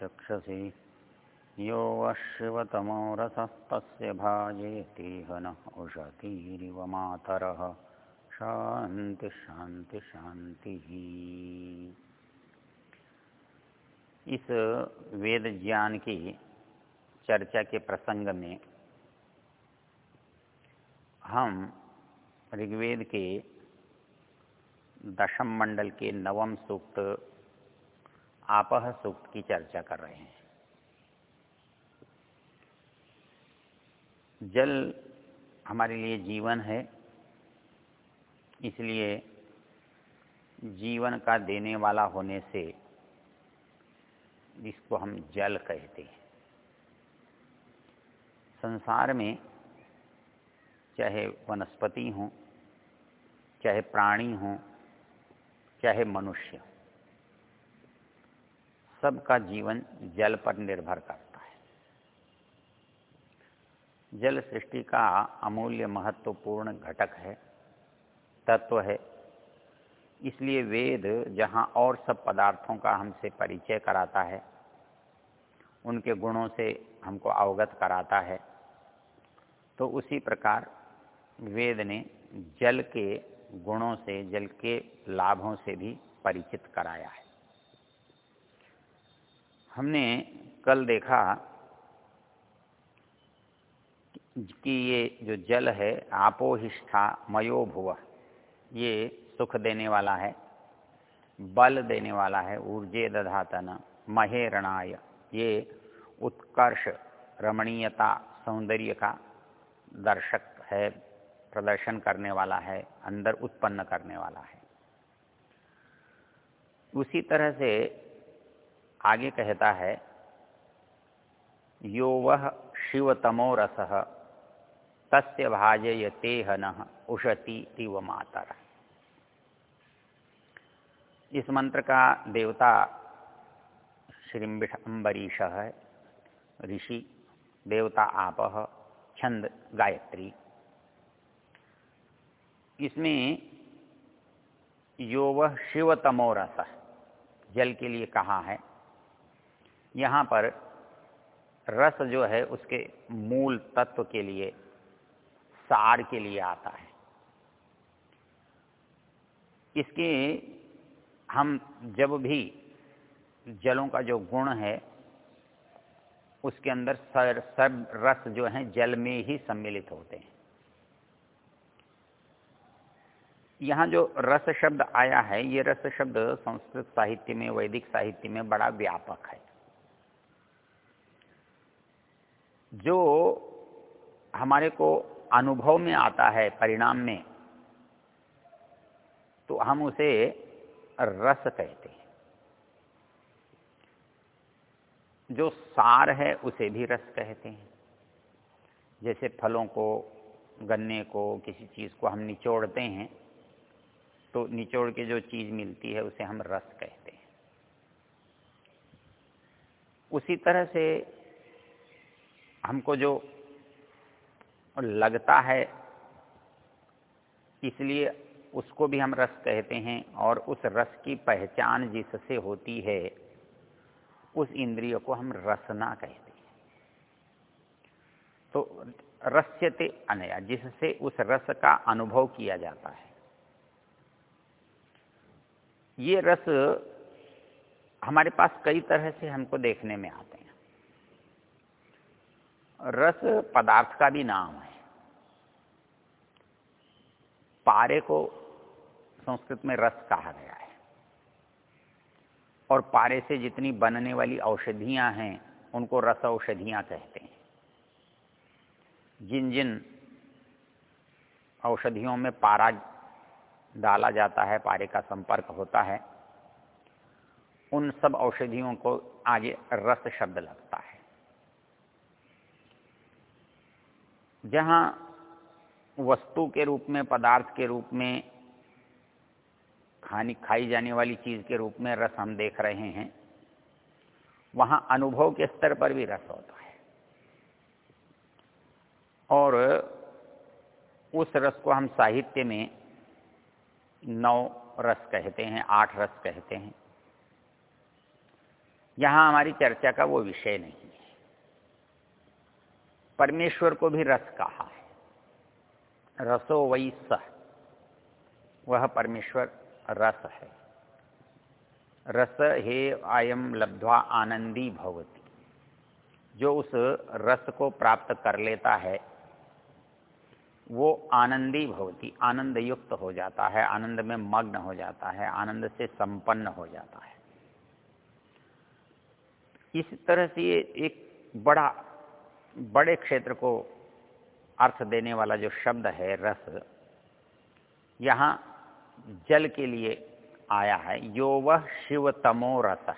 चक्षसि। यो वः शिवतमो रसस्तस्य भाजेतीह नः उषतीरिव मातरः। शान्ति शान्ति, शान्तिः। इस वेद ज्ञान की चर्चा के प्रसंग में हम ऋग्वेद के दशम मंडल के नवम सूक्त आपह सूक्त की चर्चा कर रहे हैं। जल हमारे लिए जीवन है, इसलिए जीवन का देने वाला होने से जिसको हम जल कहते हैं। संसार में चाहे वनस्पति हों, चाहे प्राणी हों, चाहे मनुष्य सबका जीवन जल पर निर्भर करता है। जल सृष्टि का अमूल्य महत्वपूर्ण घटक है, तत्व है। इसलिए वेद जहाँ और सब पदार्थों का हमसे परिचय कराता है, उनके गुणों से हमको अवगत कराता है तो उसी प्रकार वेद ने जल के गुणों से, जल के लाभों से भी परिचित कराया है। हमने कल देखा कि ये जो जल है, आपोहिष्ठा मयो भुव ये सुख देने वाला है, बल देने वाला है, ऊर्जे दधातन महेरणाय ये उत्कर्ष, रमणीयता, सौंदर्य का दर्शक है, प्रदर्शन करने वाला है, अंदर उत्पन्न करने वाला है। उसी तरह से आगे कहता है यो वह शिवतमो रस, तस्य भाजयते हन उषति तिव मातर। इस मंत्र का देवता श्रीम्बिष अम्बरीश है ऋषि, देवता आप, छंद, गायत्री। इसमें यो वह शिवतमो रस जल के लिए कहा है। यहाँ पर रस जो है उसके मूल तत्व के लिए, सार के लिए आता है। इसके हम जब भी जलों का जो गुण है, उसके अंदर सर, सब रस जो है जल में ही सम्मिलित होते हैं। यहाँ जो रस शब्द आया है, ये रस शब्द संस्कृत साहित्य में, वैदिक साहित्य में बड़ा व्यापक है। जो हमारे को अनुभव में आता है, परिणाम में तो हम उसे रस कहते हैं। जो सार है, उसे भी रस कहते हैं। जैसे फलों को, गन्ने को, किसी चीज़ को हम निचोड़ते हैं तो निचोड़ के जो चीज़ मिलती है, उसे हम रस कहते हैं। उसी तरह से हमको जो लगता है, इसलिए उसको भी हम रस कहते हैं और उस रस की पहचान जिससे होती है, उस इंद्रिय को हम रसना कहते हैं। तो रस्यते अनया, जिससे उस रस का अनुभव किया जाता है। ये रस हमारे पास कई तरह से हमको देखने में आते हैं। रस पदार्थ का भी नाम है। पारे को संस्कृत में रस कहा गया है। और पारे से जितनी बनने वाली औषधियाँ हैं, उनको रस औषधियाँ कहते हैं। जिन जिन औषधियों में पारा डाला जाता है, पारे का संपर्क होता है, उन सब औषधियों को आगे रस शब्द लगता है। जहाँ वस्तु के रूप में, पदार्थ के रूप में, खानी, खाई जाने वाली चीज़ के रूप में रस हम देख रहे हैं, वहाँ अनुभव के स्तर पर भी रस होता है। और उस रस को हम साहित्य में नौ रस कहते हैं, आठ रस कहते हैं। यहाँ हमारी चर्चा का वो विषय नहीं। परमेश्वर को भी रस कहा है। रसो वही सह वह परमेश्वर रस है। रस हे आयम लब्ध्वा आनंदी भवती। जो उस रस को प्राप्त कर लेता है, वो आनंदी भवती। आनंद युक्त हो जाता है, आनंद में मग्न हो जाता है, आनंद से संपन्न हो जाता है। इस तरह से एक बड़ा बड़े क्षेत्र को अर्थ देने वाला जो शब्द है, रस, यहाँ जल के लिए आया है। यो वह शिव तमो रस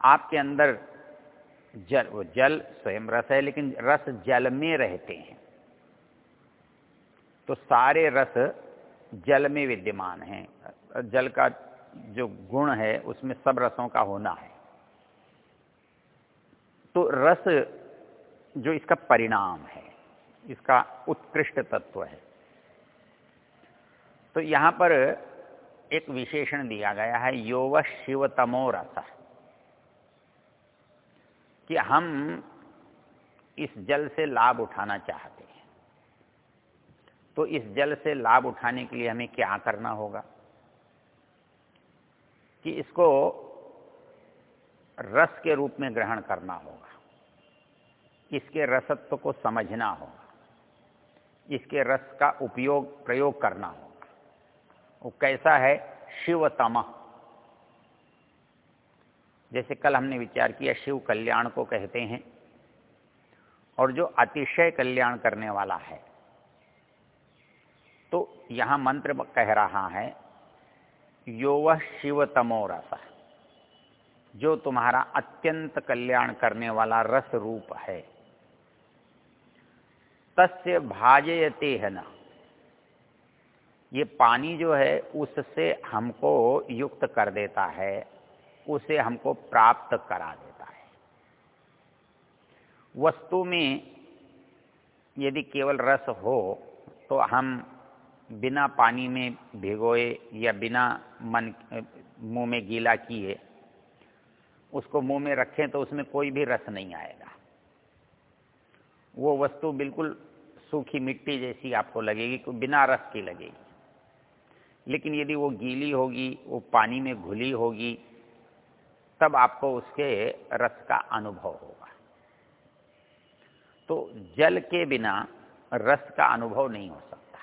आपके अंदर जल, वो जल स्वयं रस है, लेकिन रस जल में रहते हैं। तो सारे रस जल में विद्यमान हैं। जल का जो गुण है, उसमें सब रसों का होना है। तो रस जो इसका परिणाम है, इसका उत्कृष्ट तत्व है। तो यहाँ पर एक विशेषण दिया गया है, योव शिवतमो रस। कि हम इस जल से लाभ उठाना चाहते हैं। तो इस जल से लाभ उठाने के लिए हमें क्या करना होगा? कि इसको रस के रूप में ग्रहण करना होगा। इसके रसत्व को समझना होगा। इसके रस का उपयोग, प्रयोग करना होगा। वो कैसा है? शिवतम। जैसे कल हमने विचार किया, शिव कल्याण को कहते हैं। और जो अतिशय कल्याण करने वाला है तो यहाँ मंत्र कह रहा है यो वह शिवतमो रस। जो तुम्हारा अत्यंत कल्याण करने वाला रस रूप है। तस्य भाजयते है न। ये पानी जो है, उससे हमको युक्त कर देता है, उसे हमको प्राप्त करा देता है। वस्तु में यदि केवल रस हो तो हम बिना पानी में भिगोए या बिना मन, मुँह में गीला किए, उसको मुँह में रखें तो उसमें कोई भी रस नहीं आएगा। वो वस्तु बिल्कुल सूखी मिट्टी जैसी आपको लगेगी बिना रस की लगेगी। लेकिन यदि वो गीली होगी, वो पानी में घुली होगी, तब आपको उसके रस का अनुभव होगा। तो जल के बिना रस का अनुभव नहीं हो सकता।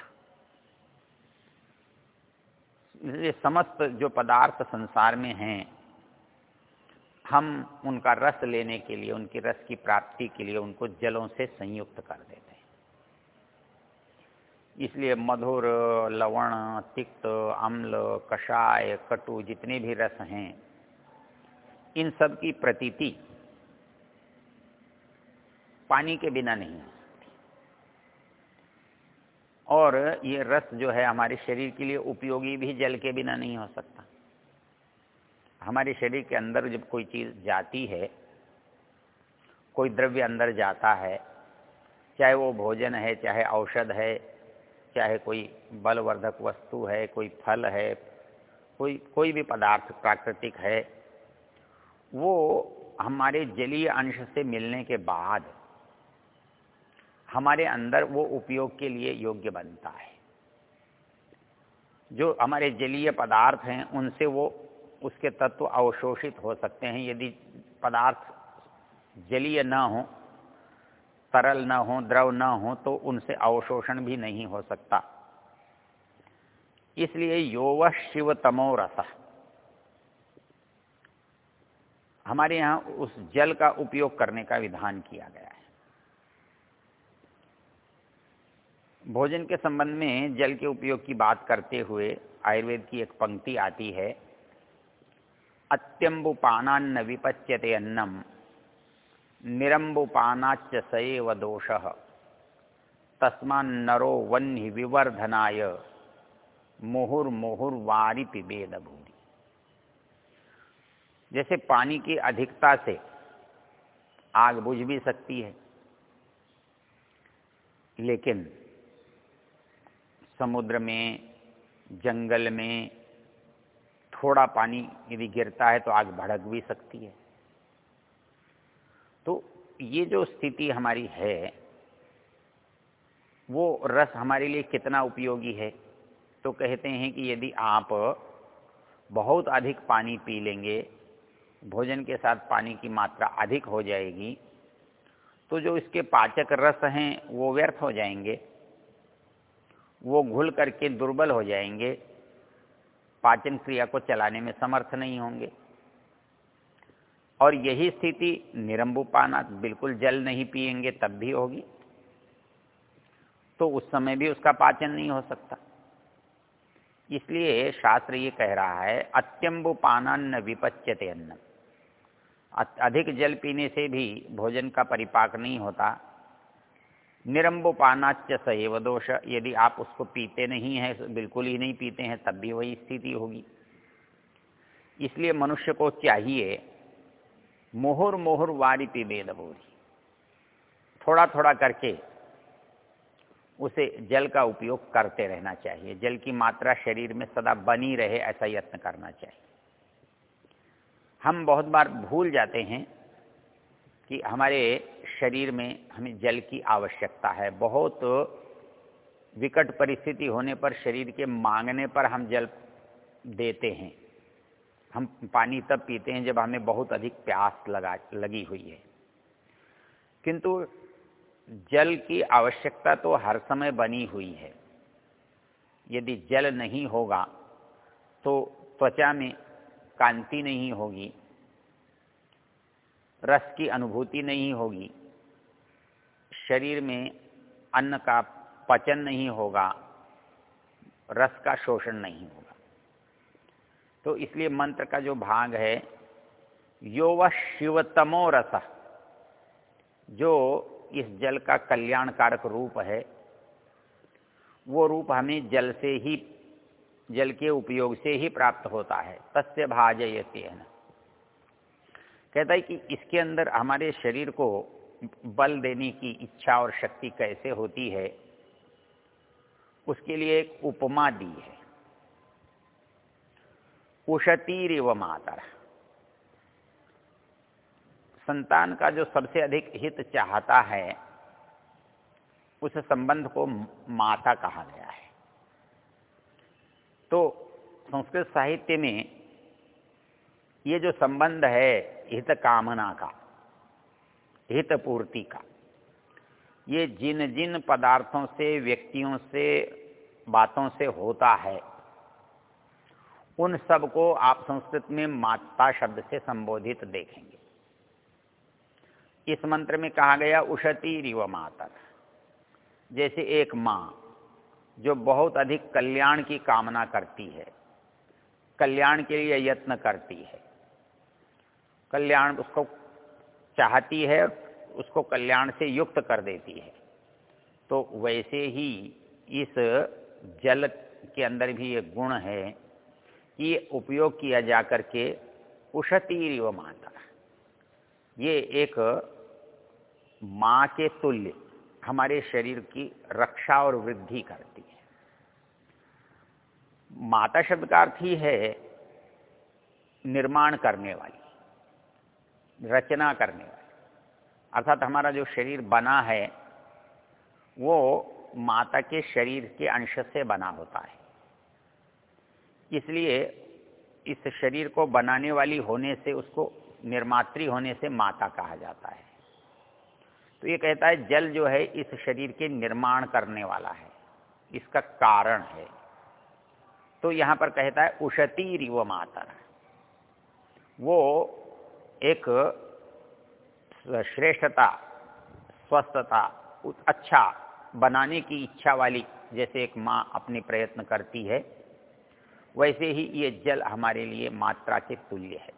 इसलिए समस्त जो पदार्थ संसार में हैं हम उनका रस लेने के लिए, उनकी रस की प्राप्ति के लिए उनको जलों से संयुक्त कर देते हैं। इसलिए मधुर, लवण, तिक्त, अम्ल, कषाय, कटु जितने भी रस हैं, इन सब की प्रतीति पानी के बिना नहीं है और ये रस जो है हमारे शरीर के लिए उपयोगी भी जल के बिना नहीं हो सकता। हमारे शरीर के अंदर जब कोई चीज़ जाती है, कोई द्रव्य अंदर जाता है, चाहे वो भोजन है, चाहे औषध है, चाहे कोई बलवर्धक वस्तु है, कोई फल है, कोई कोई भी पदार्थ प्राकृतिक है, वो हमारे जलीय अंश से मिलने के बाद हमारे अंदर वो उपयोग के लिए योग्य बनता है। जो हमारे जलीय पदार्थ हैं, उनसे वो उसके तत्व अवशोषित हो सकते हैं। यदि पदार्थ जलीय न हो, तरल न हो, द्रव न हो तो उनसे अवशोषण भी नहीं हो सकता। इसलिए योव शिव तमो रस। हमारे यहाँ उस जल का उपयोग करने का विधान किया गया है। भोजन के संबंध में जल के उपयोग की बात करते हुए आयुर्वेद की एक पंक्ति आती है अत्यंबुपानान्न विपच्यते अन्नम। निरंबुपानाच सएव दोष। तस्मान्नरो वन्य विवर्धनाय मुहुर वारी पिबेद भूरी जैसे पानी की अधिकता से आग बुझ भी सकती है, लेकिन समुद्र में, जंगल में थोड़ा पानी यदि गिरता है तो आग भड़क भी सकती है। तो ये जो स्थिति हमारी है, वो रस हमारे लिए कितना उपयोगी है? तो कहते हैं कि यदि आप बहुत अधिक पानी पी लेंगे, भोजन के साथ पानी की मात्रा अधिक हो जाएगी तो जो इसके पाचक रस हैं वो व्यर्थ हो जाएँगे, वो घुल करके दुर्बल हो जाएँगे पाचन क्रिया को चलाने में समर्थ नहीं होंगे। और यही स्थिति निरंबू पाना बिल्कुल जल नहीं पिएँगे तब भी होगी। तो उस समय भी उसका पाचन नहीं हो सकता। इसलिए शास्त्र ये कह रहा है अत्यंबु पानान्न विपच्यते अन्न अधिक जल पीने से भी भोजन का परिपाक नहीं होता। निरंबो पानाच्य सएव दोष। यदि आप उसको पीते नहीं हैं, बिल्कुल ही नहीं पीते हैं, तब भी वही स्थिति होगी। इसलिए मनुष्य को चाहिए मोहर मोहर वारी पी बोरी थोड़ा थोड़ा करके उसे जल का उपयोग करते रहना चाहिए। जल की मात्रा शरीर में सदा बनी रहे ऐसा यत्न करना चाहिए। हम बहुत बार भूल जाते हैं कि हमारे शरीर में हमें जल की आवश्यकता है। बहुत विकट परिस्थिति होने पर शरीर के मांगने पर हम जल देते हैं। हम पानी तब पीते हैं जब हमें बहुत अधिक प्यास लगा, लगी हुई है। किंतु जल की आवश्यकता तो हर समय बनी हुई है। यदि जल नहीं होगा तो त्वचा में कांति नहीं होगी। रस की अनुभूति नहीं होगी। शरीर में अन्न का पचन नहीं होगा, रस का शोषण नहीं होगा। तो इसलिए मंत्र का जो भाग है यो व शिवतमो रस, जो इस जल का कल्याणकारक रूप है, वो रूप हमें जल से ही, जल के उपयोग से ही प्राप्त होता है। तस्य भाजयते है कहता है कि इसके अंदर हमारे शरीर को बल देने की इच्छा और शक्ति कैसे होती है, उसके लिए एक उपमा दी है। उषतीर व मातर। संतान का जो सबसे अधिक हित चाहता है, उस संबंध को माता कहा गया है। तो संस्कृत साहित्य में ये जो संबंध है हित कामना का हित पूर्ति का। ये जिन जिन पदार्थों से, व्यक्तियों से, बातों से होता है, उन सबको आप संस्कृत में माता शब्द से संबोधित देखेंगे। इस मंत्र में कहा गया, उषति रिव मातर जैसे एक माँ, जो बहुत अधिक कल्याण की कामना करती है, कल्याण के लिए यत्न करती है कल्याण उसको चाहती है, उसको कल्याण से युक्त कर देती है। तो वैसे ही इस जल के अंदर भी एक गुण है कि ये उपयोग किया जा करके उषती व माता। ये एक माँ के तुल्य हमारे शरीर की रक्षा और वृद्धि करती है। माता शब्द का अर्थ ही है निर्माण करने वाली। रचना करने वाले। अर्थात हमारा जो शरीर बना है, वो माता के शरीर के अंश से बना होता है। इसलिए इस शरीर को बनाने वाली होने से, उसको निर्मात्री होने से माता कहा जाता है। तो ये कहता है, जल जो है, इस शरीर के निर्माण करने वाला है। इसका कारण है। तो यहाँ पर कहता है उषती रिव मातर। वो एक श्रेष्ठता, स्वस्थता अच्छा बनाने की इच्छा वाली जैसे एक माँ अपने प्रयत्न करती है, वैसे ही ये जल हमारे लिए मात्रा के तुल्य है।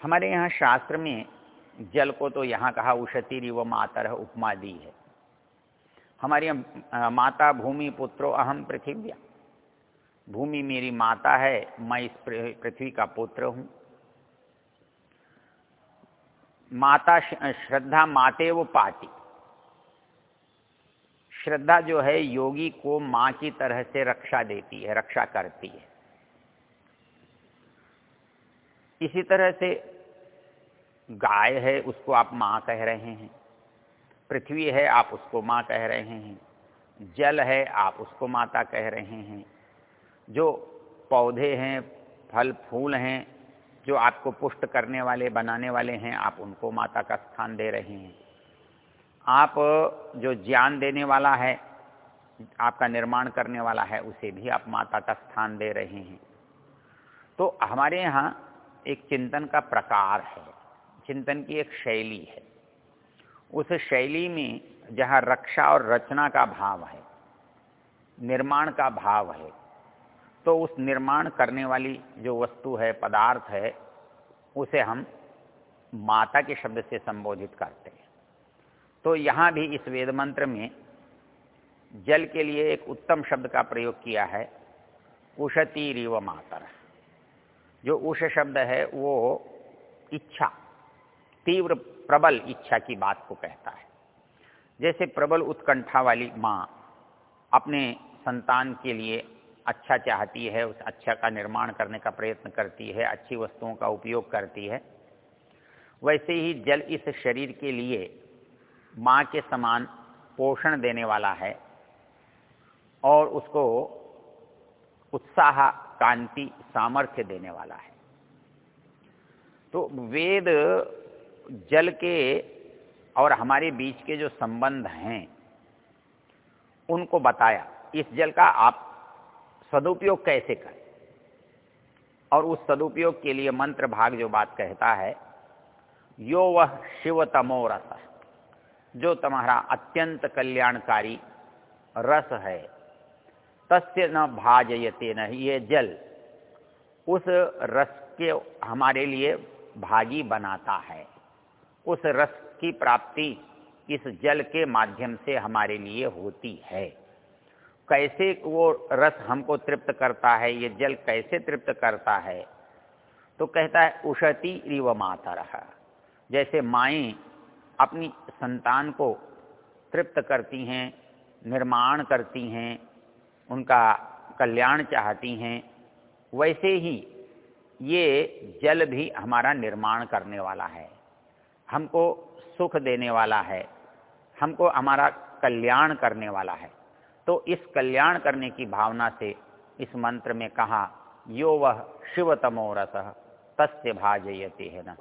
हमारे यहाँ शास्त्र में जल को तो यहाँ कहा उषति रिव मातर उपमा दी है। हमारे यहाँ माता भूमि पुत्रो अहम पृथिव्या। भूमि मेरी माता है, मैं इस पृथ्वी का पुत्र हूँ। माता श्रद्धा माते वो पाती श्रद्धा जो है योगी को माँ की तरह से रक्षा देती है, रक्षा करती है। इसी तरह से गाय है, उसको आप माँ कह रहे हैं। पृथ्वी है, आप उसको माँ कह रहे हैं। जल है, आप उसको माता कह रहे हैं। जो पौधे हैं, फल, फूल हैं जो आपको पुष्ट करने वाले, बनाने वाले हैं, आप उनको माता का स्थान दे रहे हैं। आप, जो ज्ञान देने वाला है, आपका निर्माण करने वाला है, उसे भी आप माता का स्थान दे रहे हैं। तो हमारे यहाँ एक चिंतन का प्रकार है, चिंतन की एक शैली है। उस शैली में जहाँ रक्षा और रचना का भाव है, निर्माण का भाव है तो उस निर्माण करने वाली जो वस्तु है, पदार्थ है, उसे हम माता के शब्द से संबोधित करते हैं। तो यहाँ भी इस वेद मंत्र में जल के लिए एक उत्तम शब्द का प्रयोग किया है उषती रिव मातर। जो उष शब्द है, वो इच्छा, तीव्र, प्रबल इच्छा की बात को कहता है। जैसे प्रबल उत्कंठा वाली माँ अपने संतान के लिए अच्छा चाहती है, उस अच्छा का निर्माण करने का प्रयत्न करती है, अच्छी वस्तुओं का उपयोग करती है। वैसे ही जल इस शरीर के लिए माँ के समान पोषण देने वाला है और उसको उत्साह, कांति, सामर्थ्य देने वाला है। तो वेद जल के और हमारे बीच के जो संबंध हैं, उनको बताया। इस जल का आप सदुपयोग कैसे करें? और उस सदुपयोग के लिए मंत्र भाग जो बात कहता है, यो वह शिव तमो रस, जो तुम्हारा अत्यंत कल्याणकारी रस है। तस्य न भाजयते न ये जल, उस रस के हमारे लिए भागी बनाता है। उस रस की प्राप्ति इस जल के माध्यम से हमारे लिए होती है। कैसे वो रस हमको तृप्त करता है, ये जल कैसे तृप्त करता है? तो कहता है, उषति रिव माता रहा जैसे माएँ अपनी संतान को तृप्त करती हैं, निर्माण करती हैं, उनका कल्याण चाहती हैं, वैसे ही ये जल भी हमारा निर्माण करने वाला है। हमको सुख देने वाला है, हमको हमारा कल्याण करने वाला है। तो इस कल्याण करने की भावना से इस मंत्र में कहा, यो वह शिव तमो रस, तस्य भाजयते है ना।